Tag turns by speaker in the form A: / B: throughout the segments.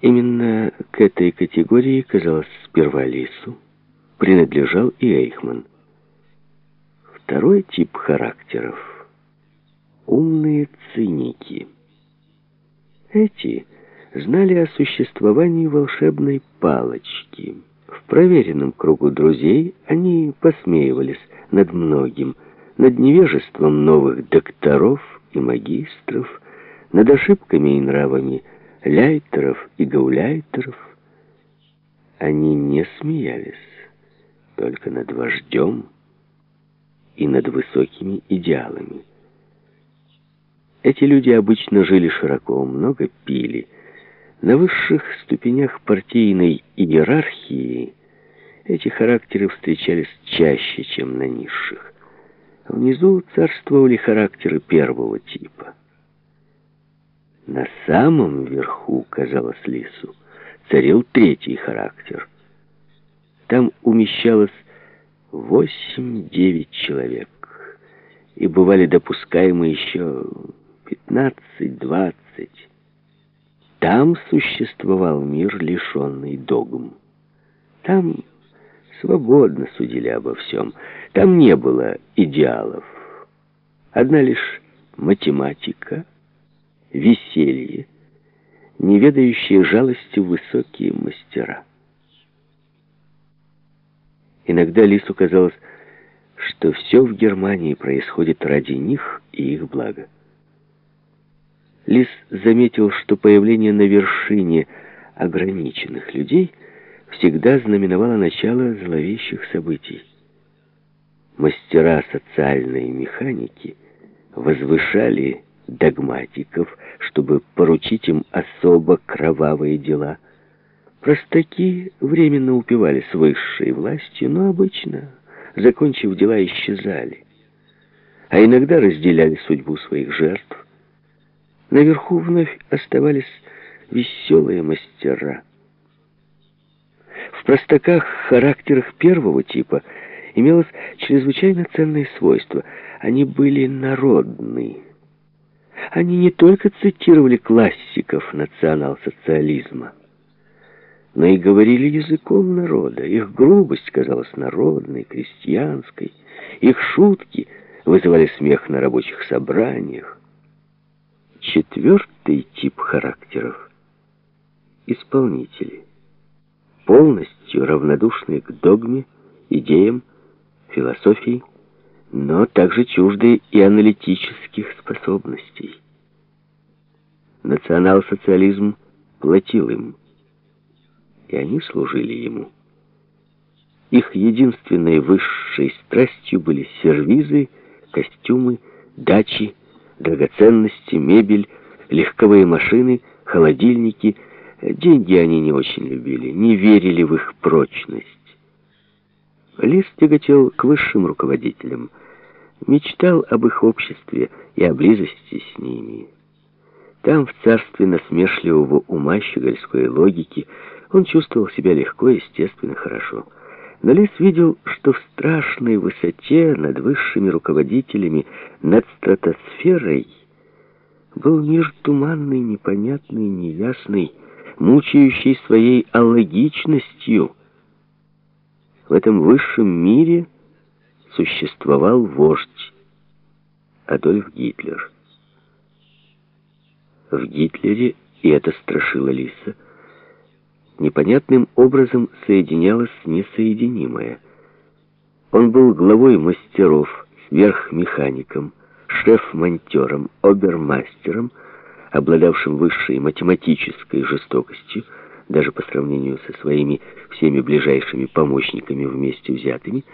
A: Именно к этой категории, казалось, сперва Лису, принадлежал и Эйхман. Второй тип характеров — умные циники. Эти знали о существовании волшебной палочки. В проверенном кругу друзей они посмеивались над многим, над невежеством новых докторов и магистров, над ошибками и нравами ляйтеров и гауляйтеров. Они не смеялись только над вождем и над высокими идеалами. Эти люди обычно жили широко, много пили. На высших ступенях партийной иерархии эти характеры встречались чаще, чем на низших. Внизу царствовали характеры первого типа. На самом верху, казалось Лису, царил третий характер. Там умещалось восемь-девять человек, и бывали допускаемы еще пятнадцать-двадцать. Там существовал мир, лишенный догм. Там свободно судили обо всем. Там не было идеалов. Одна лишь математика, веселье, неведающие жалости высокие мастера. Иногда Лису казалось, что все в Германии происходит ради них и их блага. Лис заметил, что появление на вершине ограниченных людей всегда знаменовало начало зловещих событий. Мастера социальной механики возвышали догматиков, чтобы поручить им особо кровавые дела. Простаки временно упивались высшей властью, но обычно, закончив дела, исчезали. А иногда разделяли судьбу своих жертв. Наверху вновь оставались веселые мастера. В простаках, характерах первого типа имелось чрезвычайно ценное свойство. Они были народные. Они не только цитировали классиков национал-социализма, но и говорили языком народа. Их грубость казалась народной, крестьянской. Их шутки вызывали смех на рабочих собраниях. Четвертый тип характеров — исполнители, полностью равнодушные к догме, идеям, философии, но также чуждые и аналитических способностей. Национал-социализм платил им, и они служили ему. Их единственной высшей страстью были сервизы, костюмы, дачи, драгоценности, мебель, легковые машины, холодильники. Деньги они не очень любили, не верили в их прочность. Лис тяготел к высшим руководителям, мечтал об их обществе и о близости с ними. Там, в царстве насмешливого ума щегольской логики, он чувствовал себя легко, естественно, хорошо. Но Лис видел, что в страшной высоте над высшими руководителями, над стратосферой, был мир туманный, непонятный, неясный, мучающий своей алогичностью, в этом высшем мире существовал вождь Адольф Гитлер. В Гитлере, и это страшило Лиса, непонятным образом соединялось несоединимое. Он был главой мастеров, сверхмехаником, шеф-монтером, обермастером, обладавшим высшей математической жестокостью, даже по сравнению со своими всеми ближайшими помощниками вместе взятыми,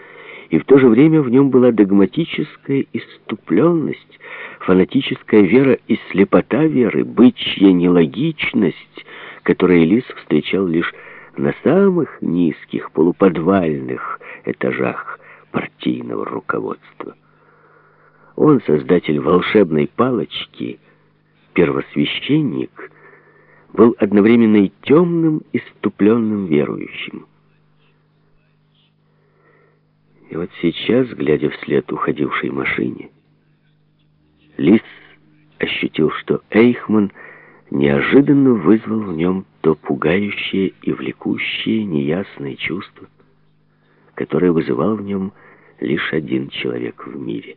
A: и в то же время в нем была догматическая иступленность, фанатическая вера и слепота веры, бычья нелогичность, которую Лис встречал лишь на самых низких полуподвальных этажах партийного руководства. Он, создатель волшебной палочки, первосвященник — был одновременно и темным, и ступленным верующим. И вот сейчас, глядя вслед уходившей машине, Лис ощутил, что Эйхман неожиданно вызвал в нем то пугающее и влекущее неясное чувство, которое вызывал в нем лишь один человек в мире.